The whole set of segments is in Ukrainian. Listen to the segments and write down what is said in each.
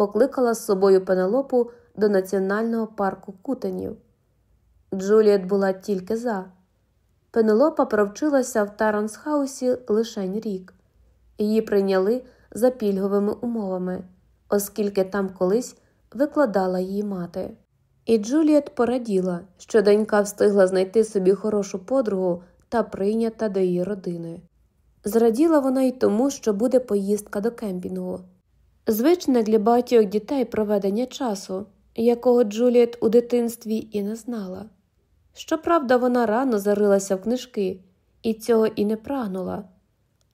покликала з собою Пенелопу до національного парку кутенів. Джуліет була тільки за. Пенелопа провчилася в Тарансхаусі лише рік. Її прийняли за пільговими умовами, оскільки там колись викладала її мати. І Джуліет пораділа, що донька встигла знайти собі хорошу подругу та прийнята до її родини. Зраділа вона й тому, що буде поїздка до кемпінгу. Звичне для багатьох дітей проведення часу, якого Джуліет у дитинстві і не знала. Щоправда, вона рано зарилася в книжки і цього і не прагнула,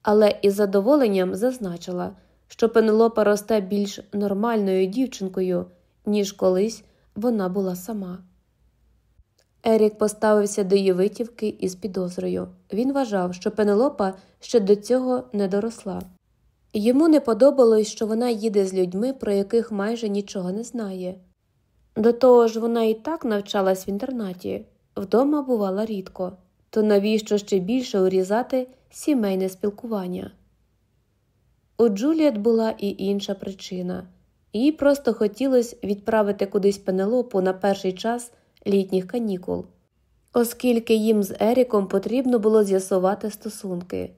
але із задоволенням зазначила, що Пенелопа росте більш нормальною дівчинкою, ніж колись вона була сама. Ерік поставився до її витівки із підозрою. Він вважав, що Пенелопа ще до цього не доросла. Йому не подобалось, що вона їде з людьми, про яких майже нічого не знає. До того ж, вона і так навчалась в інтернаті, вдома бувала рідко, то навіщо ще більше урізати сімейне спілкування? У Джуліет була і інша причина їй просто хотілося відправити кудись Пенелопу на перший час літніх канікул, оскільки їм з Еріком потрібно було з'ясувати стосунки,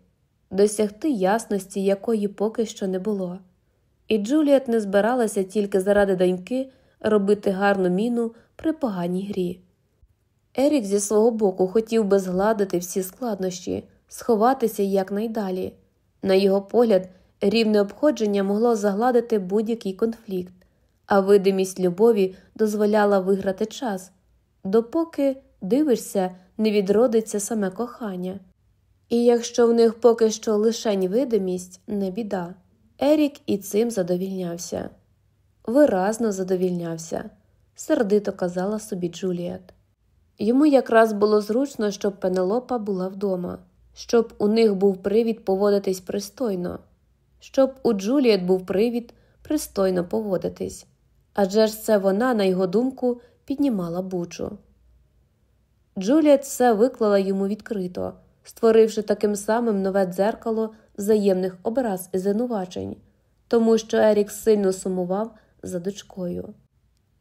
досягти ясності, якої поки що не було. І Джуліет не збиралася тільки заради доньки робити гарну міну при поганій грі. Ерік зі свого боку хотів би згладити всі складнощі, сховатися якнайдалі. На його погляд, рівне обходження могло загладити будь-який конфлікт, а видимість любові дозволяла виграти час, допоки дивишся, не відродиться саме кохання. І якщо в них поки що лишень видимість, не біда. Ерік і цим задовільнявся. Виразно задовільнявся, сердито казала собі Джуліет. Йому якраз було зручно, щоб Пенелопа була вдома, щоб у них був привід поводитись пристойно, щоб у Джуліет був привід пристойно поводитись. Адже ж це вона, на його думку, піднімала бучу. Джуліет все виклала йому відкрито, створивши таким самим нове дзеркало взаємних образ і звинувачень, тому що Ерік сильно сумував за дочкою.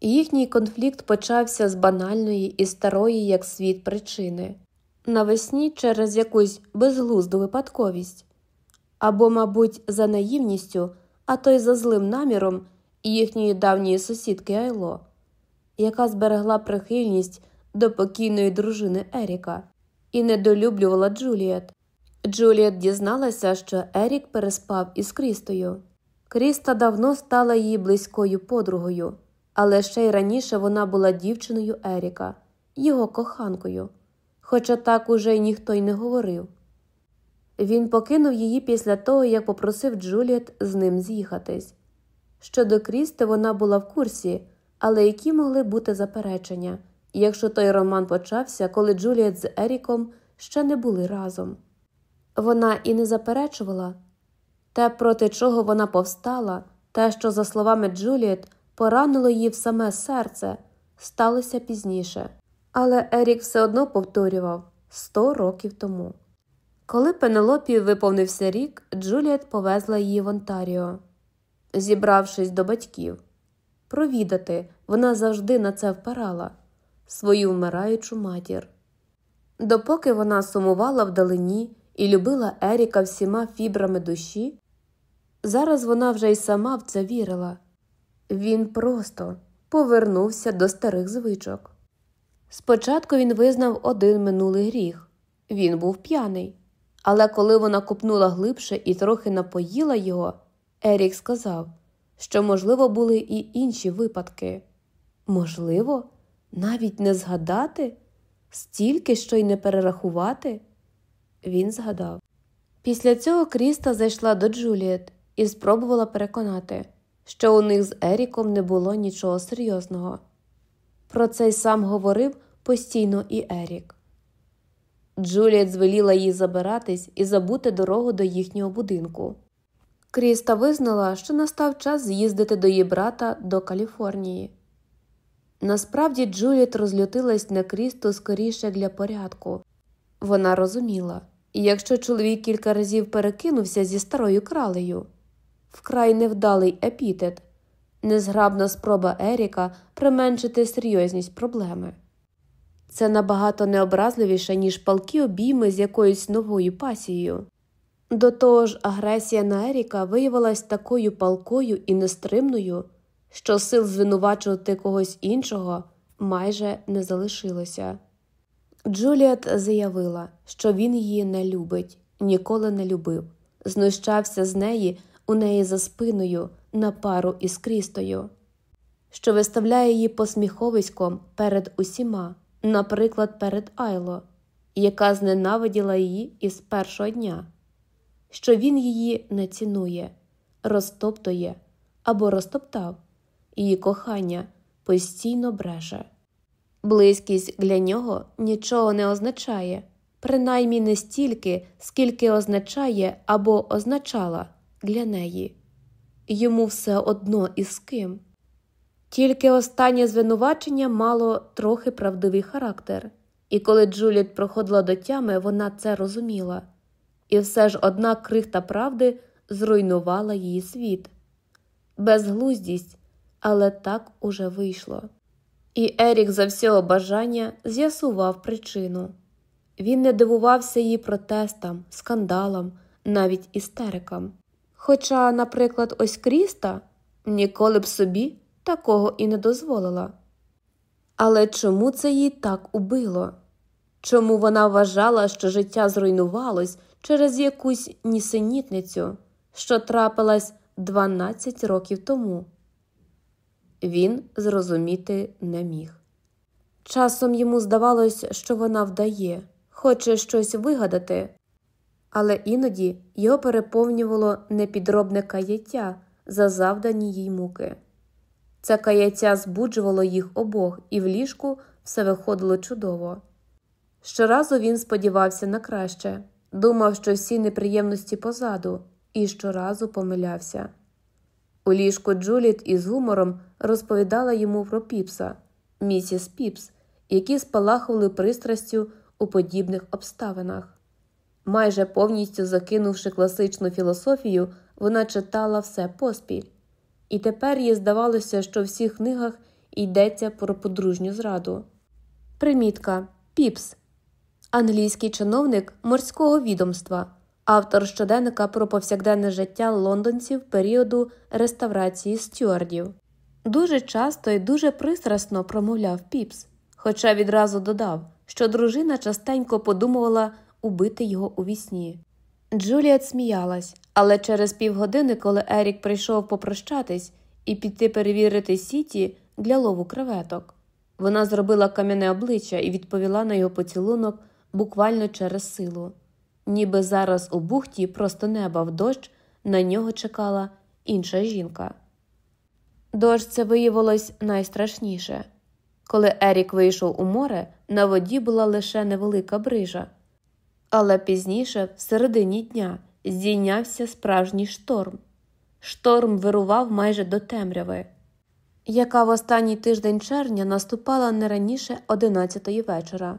Їхній конфлікт почався з банальної і старої, як світ, причини. Навесні через якусь безглузду випадковість. Або, мабуть, за наївністю, а то й за злим наміром їхньої давньої сусідки Айло, яка зберегла прихильність до покійної дружини Еріка і недолюблювала Джуліет. Джуліет дізналася, що Ерік переспав із Крістою. Кріста давно стала її близькою подругою, але ще й раніше вона була дівчиною Еріка, його коханкою, хоча так уже й ніхто й не говорив. Він покинув її після того, як попросив Джуліет з ним з'їхатись. Щодо Крісти, вона була в курсі, але які могли бути заперечення, якщо той роман почався, коли Джуліет з Еріком ще не були разом. Вона і не заперечувала те, проти чого вона повстала, те, що, за словами Джуліет, поранило її в саме серце, сталося пізніше. Але Ерік все одно повторював сто років тому. Коли Пенелопі виповнився рік, Джуліет повезла її в Онтаріо, зібравшись до батьків. Провідати вона завжди на це впирала свою вмираючу матір. Допоки вона сумувала вдалині і любила Еріка всіма фібрами душі, зараз вона вже й сама в це вірила. Він просто повернувся до старих звичок. Спочатку він визнав один минулий гріх він був п'яний. Але коли вона купнула глибше і трохи напоїла його, Ерік сказав, що, можливо, були і інші випадки. Можливо, навіть не згадати, стільки що й не перерахувати. Він згадав. Після цього Кріста зайшла до Джуліет і спробувала переконати, що у них з Еріком не було нічого серйозного. Про це й сам говорив постійно і Ерік. Джуліет звеліла їй забиратись і забути дорогу до їхнього будинку. Кріста визнала, що настав час з'їздити до її брата до Каліфорнії. Насправді Джуліет розлютилась на Крісту скоріше для порядку. Вона розуміла, якщо чоловік кілька разів перекинувся зі старою кралею, вкрай невдалий епітет, незграбна спроба Еріка применшити серйозність проблеми. Це набагато необразливіше, ніж палки обійми з якоюсь новою пасією. До того ж, агресія на Еріка виявилась такою палкою і нестримною, що сил звинувачувати когось іншого майже не залишилося. Джуліет заявила, що він її не любить, ніколи не любив, знущався з неї у неї за спиною на пару із Крістою, що виставляє її посміховиськом перед усіма, наприклад, перед Айло, яка зненавиділа її із першого дня, що він її не цінує, розтоптує або розтоптав, її кохання постійно бреше. Близькість для нього нічого не означає, принаймні не стільки, скільки означає або означала для неї. Йому все одно і з ким. Тільки останнє звинувачення мало трохи правдивий характер, і коли Джуліт проходила до тями, вона це розуміла, і все ж одна крихта правди зруйнувала її світ. Безглуздість, але так уже вийшло. І Ерік за всього бажання з'ясував причину. Він не дивувався її протестам, скандалам, навіть істерикам. Хоча, наприклад, ось Кріста ніколи б собі такого і не дозволила. Але чому це її так убило? Чому вона вважала, що життя зруйнувалось через якусь нісенітницю, що трапилась 12 років тому? Він зрозуміти не міг. Часом йому здавалось, що вона вдає, хоче щось вигадати, але іноді його переповнювало непідробне каяття за завдані їй муки. Це каяття збуджувало їх обох, і в ліжку все виходило чудово. Щоразу він сподівався на краще, думав, що всі неприємності позаду, і щоразу помилявся. У ліжку Джуліет із гумором розповідала йому про Піпса, місіс Піпс, які спалахували пристрастю у подібних обставинах. Майже повністю закинувши класичну філософію, вона читала все поспіль, і тепер їй здавалося, що в всіх книгах йдеться про подружню зраду. Примітка Піпс, англійський чиновник морського відомства, автор щоденника про повсякденне життя лондонців періоду реставрації Стюартів. Дуже часто і дуже пристрасно промовляв Піпс, хоча відразу додав, що дружина частенько подумувала убити його уві сні. Джуліет сміялась, але через півгодини, коли Ерік прийшов попрощатись і піти перевірити сіті для лову креветок, вона зробила кам'яне обличчя і відповіла на його поцілунок буквально через силу. Ніби зараз у бухті просто неба в дощ на нього чекала інша жінка. Дощ це виявилось найстрашніше. Коли Ерік вийшов у море, на воді була лише невелика брижа. Але пізніше, в середині дня, здійнявся справжній шторм. Шторм вирував майже до темряви, яка в останній тиждень червня наступала не раніше 11-ї вечора.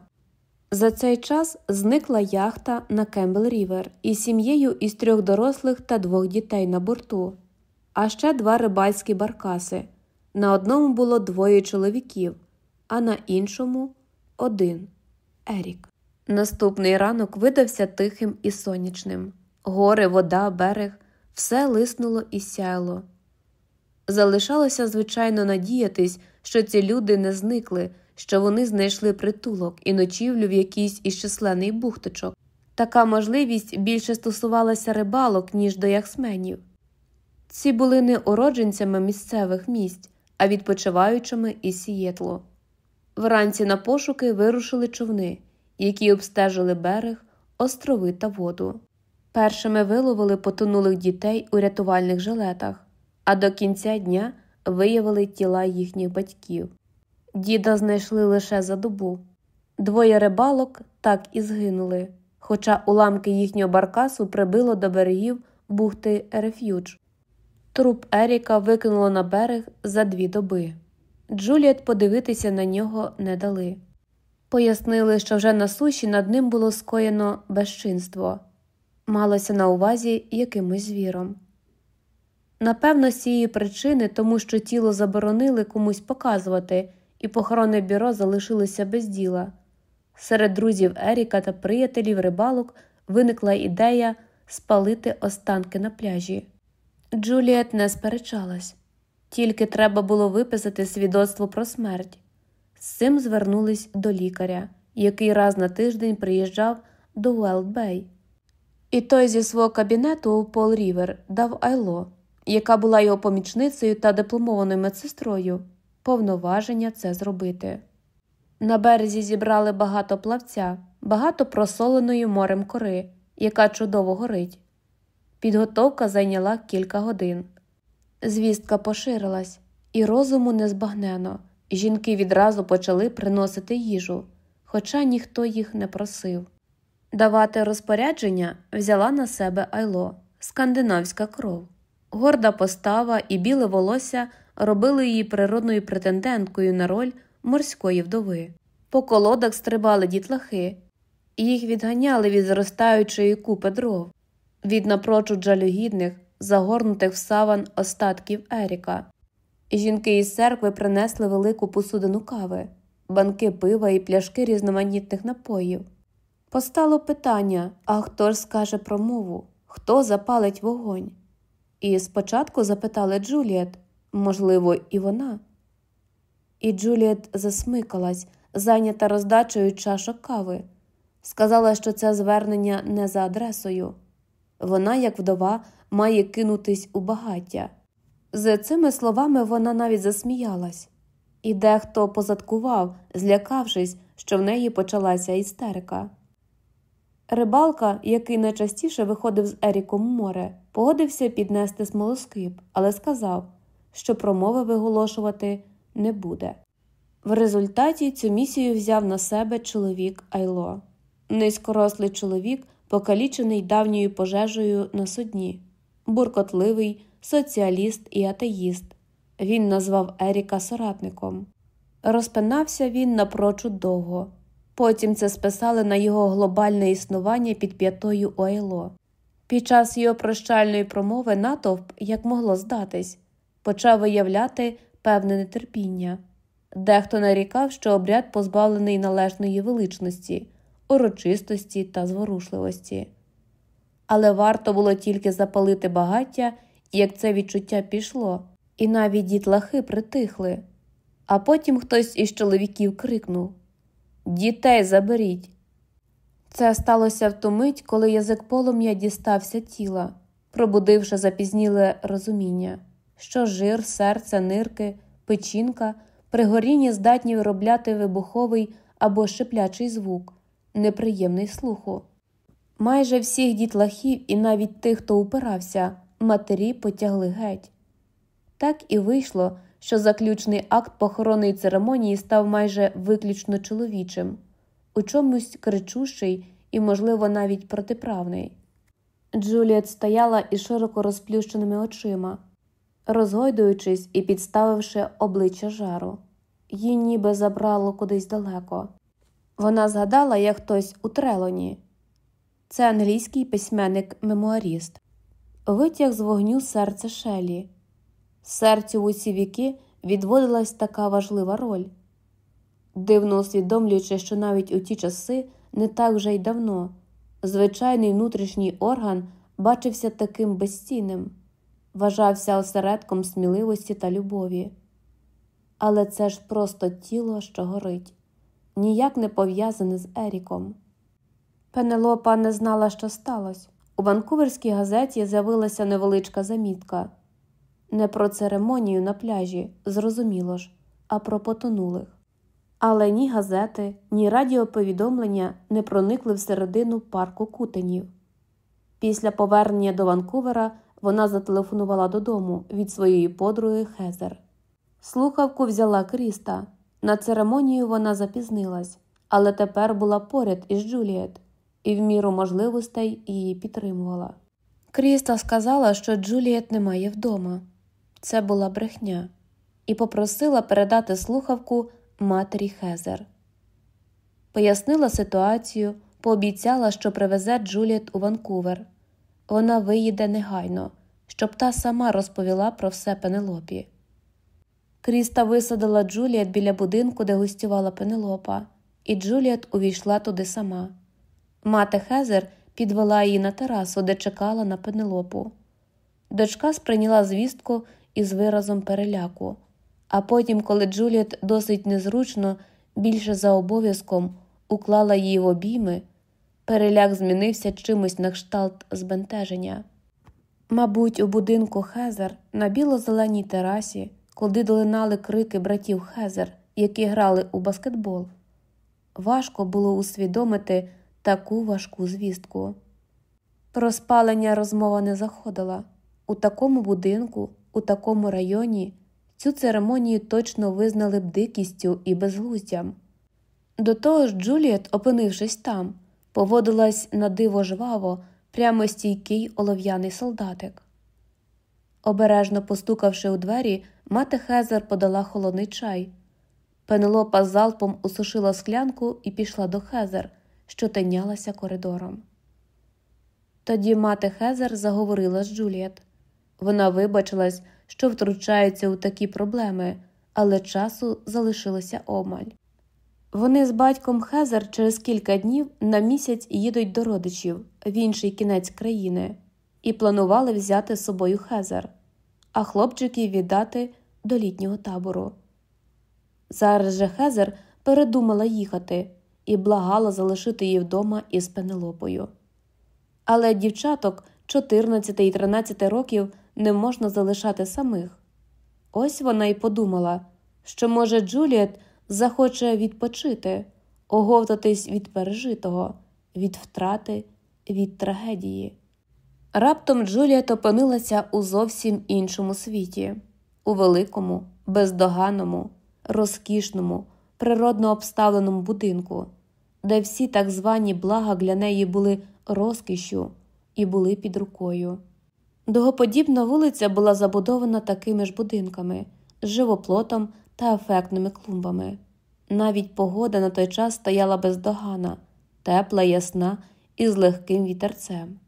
За цей час зникла яхта на Кембл Рівер із сім'єю із трьох дорослих та двох дітей на борту, а ще два рибальські баркаси. На одному було двоє чоловіків, а на іншому один Ерік. Наступний ранок видався тихим і сонячним. Гори, вода, берег, все лиснуло і сяяло. Залишалося, звичайно, надіятись, що ці люди не зникли, що вони знайшли притулок і ночівлю в якийсь із численний бухточок. Така можливість більше стосувалася рибалок, ніж до яхсменів. Ці були не уродженцями місцевих місць, а відпочиваючими із Сієтло. Вранці на пошуки вирушили човни які обстежили берег, острови та воду. Першими виловили потонулих дітей у рятувальних жилетах, а до кінця дня виявили тіла їхніх батьків. Діда знайшли лише за добу. Двоє рибалок так і згинули, хоча уламки їхнього баркасу прибило до берегів бухти Реф'юдж. Труп Еріка викинуло на берег за дві доби. Джуліет подивитися на нього не дали. Пояснили, що вже на суші над ним було скоєно безчинство, малося на увазі якимось звіром. Напевно, з цієї причини, тому що тіло заборонили комусь показувати, і похоронне бюро залишилося без діла. Серед друзів Еріка та приятелів рибалок виникла ідея спалити останки на пляжі. Джуліет не сперечалась, тільки треба було виписати свідоцтво про смерть. З цим звернулись до лікаря, який раз на тиждень приїжджав до Уелт-Бей. І той зі свого кабінету у Пол Рівер дав Айло, яка була його помічницею та дипломованою медсестрою, повноваження це зробити. На березі зібрали багато плавця, багато просоленої морем кори, яка чудово горить. Підготовка зайняла кілька годин. Звістка поширилась, і розуму незбагнено. Жінки відразу почали приносити їжу, хоча ніхто їх не просив. Давати розпорядження взяла на себе Айло, скандинавська кров. Горда постава і біле волосся робили її природною претенденткою на роль морської вдови. По колодах стрибали дітлахи, їх відганяли від зростаючої купи дров, від напрочуд жалюгідних, загорнутих в саван остатків Еріка. Жінки із церкви принесли велику посудину кави, банки пива і пляшки різноманітних напоїв. Постало питання а хто ж скаже промову, хто запалить вогонь? І спочатку запитали Джуліет можливо, і вона. І Джуліет засмикалась, зайнята роздачею чашок кави, сказала, що це звернення не за адресою. Вона, як вдова, має кинутись у багаття. З цими словами вона навіть засміялась, і дехто позадкував, злякавшись, що в неї почалася істерика. Рибалка, який найчастіше виходив з Еріком у море, погодився піднести смолоскип, але сказав, що промови виголошувати не буде. В результаті цю місію взяв на себе чоловік Айло, низькорослий чоловік, покалічений давньою пожежею на судні, буркотливий соціаліст і атеїст. Він назвав Еріка соратником. Розпинався він напрочуд довго. Потім це списали на його глобальне існування під п'ятою Ойло. Під час його прощальної промови натовп, як могло здатись, почав виявляти певне нетерпіння. Дехто нарікав, що обряд позбавлений належної величності, урочистості та зворушливості. Але варто було тільки запалити багаття, як це відчуття пішло, і навіть дітлахи притихли. А потім хтось із чоловіків крикнув Дітей заберіть. Це сталося в ту мить, коли язик полум'я дістався тіла, пробудивши запізніле розуміння, що жир, серце, нирки, печінка при горінні здатні виробляти вибуховий або шиплячий звук, неприємний слуху. Майже всіх дітлахів і навіть тих, хто упирався, матері потягли геть. Так і вийшло, що заключний акт похоронної церемонії став майже виключно чоловічим, у чомусь кричущий і, можливо, навіть протиправний. Джуліет стояла із широко розплющеними очима, розгойдуючись і підставивши обличчя жару. Її ніби забрало кудись далеко. Вона згадала, як хтось у Трелоні. Це англійський письменник-мемуаріст. Витяг з вогню серце Шелі. Серцю в усі віки відводилась така важлива роль. Дивно усвідомлюючи, що навіть у ті часи не так вже й давно, звичайний внутрішній орган бачився таким безцінним, вважався осередком сміливості та любові. Але це ж просто тіло, що горить, ніяк не пов'язане з Еріком. Пенелопа не знала, що сталося. У Ванкуверській газеті з'явилася невеличка замітка не про церемонію на пляжі, зрозуміло ж, а про потонулих. Але ні газети, ні радіоповідомлення не проникли всередину парку кутенів. Після повернення до Ванкувера вона зателефонувала додому від своєї подруги Хезер. Слухавку взяла Кріста. На церемонію вона запізнилась, але тепер була поряд із Джуліет і в міру можливостей її підтримувала. Кріста сказала, що Джуліет немає вдома. Це була брехня, і попросила передати слухавку матері Хезер. Пояснила ситуацію, пообіцяла, що привезе Джуліет у Ванкувер. Вона виїде негайно, щоб та сама розповіла про все Пенелопі. Кріста висадила Джуліет біля будинку, де гостювала Пенелопа, і Джуліет увійшла туди сама. Мати Хезер підвела її на терасу, де чекала на Пенелопу. Дочка сприйняла звістку із виразом переляку, а потім, коли Джуліет досить незручно, більше за обов'язком уклала її в обійми, переляк змінився чимось на кшталт збентеження. Мабуть, у будинку Хезер на біло-зеленій терасі, коли долинали крики братів Хезер, які грали у баскетбол, важко було усвідомити таку важку звістку. Про спалення розмова не заходила. У такому будинку, у такому районі цю церемонію точно визнали б дикістю і безглуздям. До того ж, Джуліет, опинившись там, поводилась на диво жваво, прямо стійкий олов'яний солдатик. Обережно постукавши у двері, мати Хезер подала холодний чай. Пенелопа залпом усушила склянку і пішла до Хезер, що тинялася коридором. Тоді мати Хезер заговорила з Джуліет. Вона вибачилась, що втручається у такі проблеми, але часу залишилося омаль. Вони з батьком Хезер через кілька днів на місяць їдуть до родичів в інший кінець країни і планували взяти з собою Хезер, а хлопчиків віддати до літнього табору. Зараз же Хезер передумала їхати і благала залишити її вдома із Пенелопою. Але дівчаток 14 і 13 років не можна залишати самих. Ось вона й подумала, що, може, Джуліет захоче відпочити, оговтатись від пережитого, від втрати, від трагедії. Раптом Джуліет опинилася у зовсім іншому світі, у великому, бездоганному, розкішному, природно обставленому будинку, де всі так звані блага для неї були розкішю і були під рукою. Догоподібна вулиця була забудована такими ж будинками, живоплотом та ефектними клумбами. Навіть погода на той час стояла бездогана, тепла, ясна і з легким вітерцем.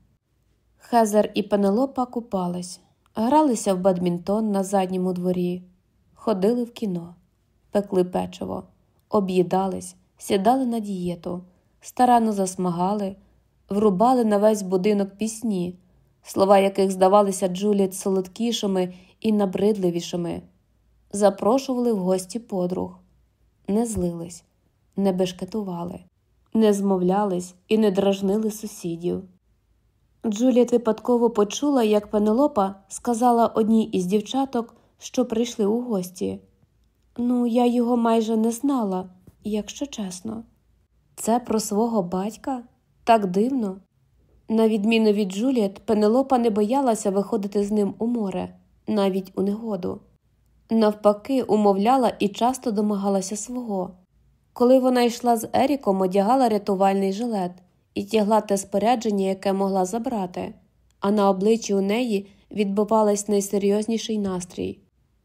Хезер і Пенелопа купались, гралися в бадмінтон на задньому дворі, ходили в кіно, пекли печиво, об'їдались, сідали на дієту, старанно засмагали, врубали на весь будинок пісні, слова яких здавалися Джуліет солодкішими і набридливішими, запрошували в гості подруг, не злились, не бешкетували, не змовлялись і не дражнили сусідів. Джуліет випадково почула, як Пенелопа сказала одній із дівчаток, що прийшли у гості. Ну, я його майже не знала, якщо чесно. Це про свого батька так дивно. На відміну від Джуліет, Пенелопа не боялася виходити з ним у море, навіть у негоду. Навпаки, умовляла і часто домагалася свого. Коли вона йшла з Еріком, одягала рятувальний жилет і тягла те спорядження, яке могла забрати, а на обличчі у неї відбувалась найсерйозніший настрій.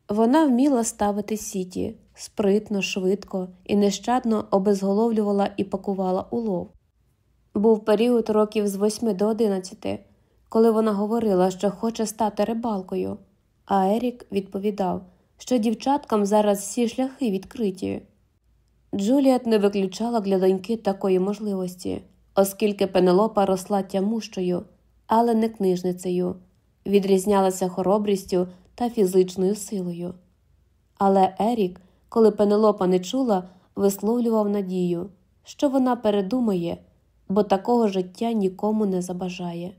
Вона вміла ставити сіті спритно, швидко і нещадно обезголовлювала і пакувала улов. Був період років з 8 до 11, коли вона говорила, що хоче стати рибалкою, а Ерік відповідав, що дівчаткам зараз всі шляхи відкриті. Джуліет не виключала для доньки такої можливості, оскільки Пенелопа росла тямущою, але не книжницею, відрізнялася хоробрістю та фізичною силою. Але Ерік, коли Пенелопа не чула, висловлював надію, що вона передумає, бо такого життя нікому не забажає.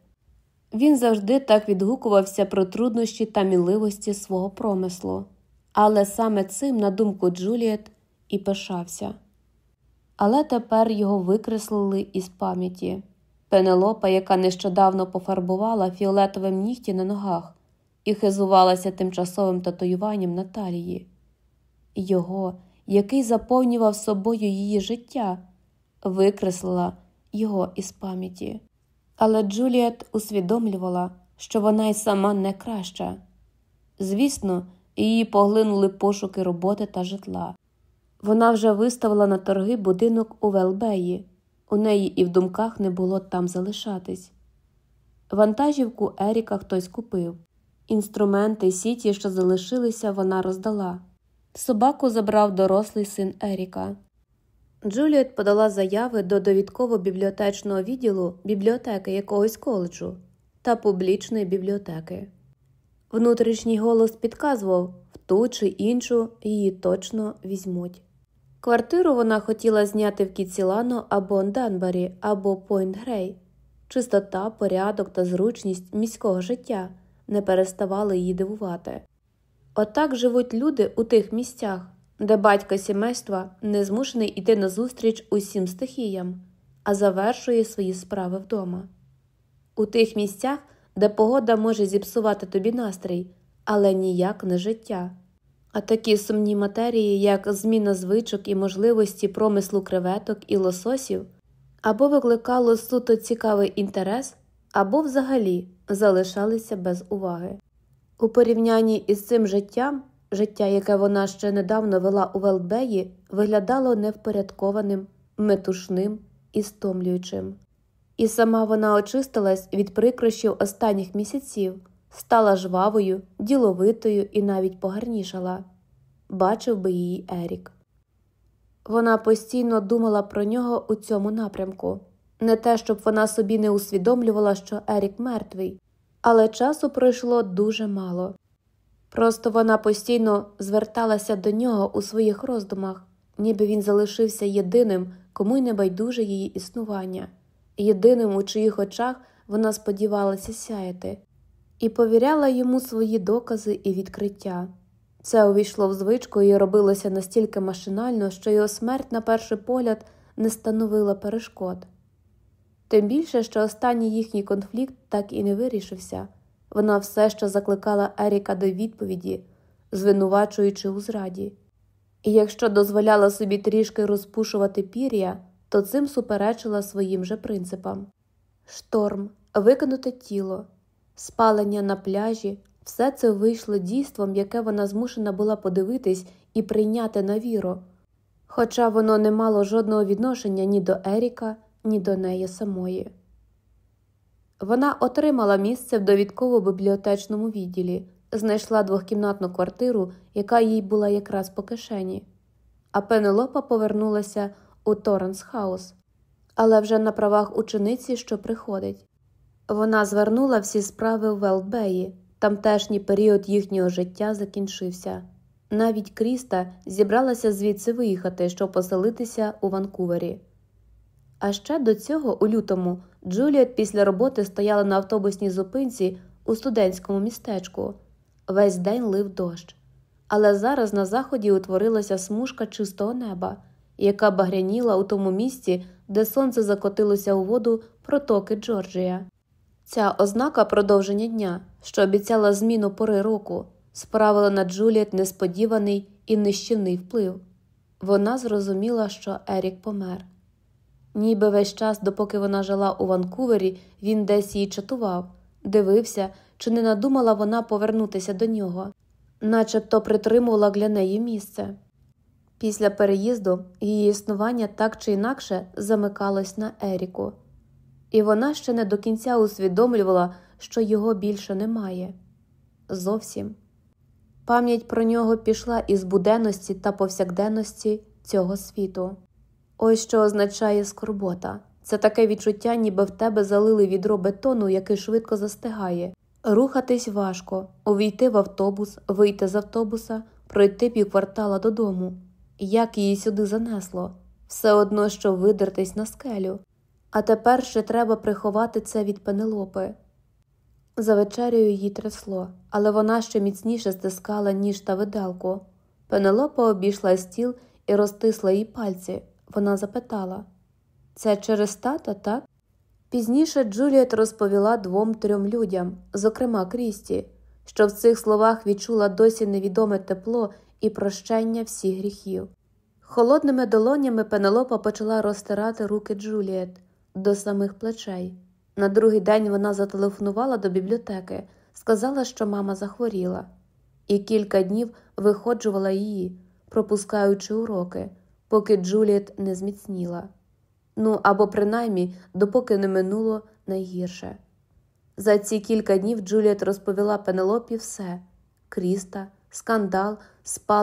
Він завжди так відгукувався про труднощі та мінливості свого промислу, але саме цим, на думку Джуліет, і пишався. Але тепер його викреслили із пам'яті. Пенелопа, яка нещодавно пофарбувала фіолетовим нігті на ногах і хизувалася тимчасовим татуюванням на талії. Його, який заповнював собою її життя, викреслила його із пам'яті. Але Джуліет усвідомлювала, що вона й сама не краща. Звісно, її поглинули пошуки роботи та житла. Вона вже виставила на торги будинок у Велбеї, у неї і в думках не було там залишатись. Вантажівку Еріка хтось купив. Інструменти сіті, що залишилися, вона роздала. Собаку забрав дорослий син Еріка. Джуліет подала заяви до довідково-бібліотечного відділу бібліотеки якогось коледжу та публічної бібліотеки. Внутрішній голос підказував в ту чи іншу її точно візьмуть. Квартиру вона хотіла зняти в Кіцілано або Данбарі, або Пойнт Грей. Чистота, порядок та зручність міського життя не переставали її дивувати. Отак живуть люди у тих місцях, де батько сімейства не змушений іти назустріч усім стихіям, а завершує свої справи вдома. У тих місцях, де погода може зіпсувати тобі настрій, але ніяк не життя. А такі сумні матерії, як зміна звичок і можливості промислу креветок і лососів, або викликало суто цікавий інтерес, або взагалі залишалися без уваги. У порівнянні із цим життям, життя, яке вона ще недавно вела у Велбеї, виглядало невпорядкованим, метушним і стомлюючим. І сама вона очистилась від прикрощів останніх місяців, стала жвавою, діловитою і навіть погарнішала. Бачив би її Ерік. Вона постійно думала про нього у цьому напрямку не те, щоб вона собі не усвідомлювала, що Ерік мертвий, але часу пройшло дуже мало. Просто вона постійно зверталася до нього у своїх роздумах, ніби він залишився єдиним, кому й не байдуже її існування, єдиним, у чиїх очах вона сподівалася сяяти, і повіряла йому свої докази і відкриття. Це увійшло в звичку і робилося настільки машинально, що його смерть, на перший погляд, не становила перешкод. Тим більше, що останній їхній конфлікт так і не вирішився, вона все ще закликала Еріка до відповіді, звинувачуючи у зраді. І якщо дозволяла собі трішки розпушувати пір'я, то цим суперечила своїм же принципам. Шторм, викинуте тіло, спалення на пляжі, все це вийшло дійством, яке вона змушена була подивитись і прийняти на віру, хоча воно не мало жодного відношення ні до Еріка, ні до неї самої. Вона отримала місце в довідково-бібліотечному відділі, знайшла двохкімнатну квартиру, яка їй була якраз по кишені, а Пенелопа повернулася у Торренс Хаус, але вже на правах учениці, що приходить. Вона звернула всі справи в Велбеї, тамтешній період їхнього життя закінчився. Навіть Кріста зібралася звідси виїхати, щоб поселитися у Ванкувері. А ще до цього, у лютому, Джуліет після роботи стояла на автобусній зупинці у студентському містечку. Весь день лив дощ. Але зараз на заході утворилася смужка чистого неба, яка багряніла у тому місці, де сонце закотилося у воду протоки Джорджія. Ця ознака продовження дня, що обіцяла зміну пори року, справила на Джуліет несподіваний і нищівний вплив. Вона зрозуміла, що Ерік помер. Ніби весь час, допоки вона жила у Ванкувері, він десь її чатував, дивився, чи не надумала вона повернутися до нього, начебто притримувала для неї місце. Після переїзду її існування так чи інакше замикалось на Еріку, і вона ще не до кінця усвідомлювала, що його більше немає. Зовсім пам'ять про нього пішла із буденності та повсякденності цього світу. Ось що означає скорбота. Це таке відчуття, ніби в тебе залили відро бетону, який швидко застигає. Рухатись важко, увійти в автобус, вийти з автобуса, пройти півквартала додому. Як її сюди занесло, все одно, що видертись на скелю. А тепер ще треба приховати це від пенелопи. За вечерею її трясло, але вона ще міцніше стискала ніж та виделку. Пенелопа обійшла стіл і розтисла їй пальці. Вона запитала це через тата, так? Пізніше Джуліет розповіла двом трьом людям, зокрема Крісті, що в цих словах відчула досі невідоме тепло і прощення всіх гріхів. Холодними долонями Пенелопа почала розтирати руки Джуліет до самих плечей. На другий день вона зателефонувала до бібліотеки, сказала, що мама захворіла, і кілька днів виходжувала її, пропускаючи уроки поки Джуліет не зміцніла. Ну або принаймні, допоки не минуло найгірше. За ці кілька днів Джуліет розповіла Пенелопі все Кріста, скандал, spa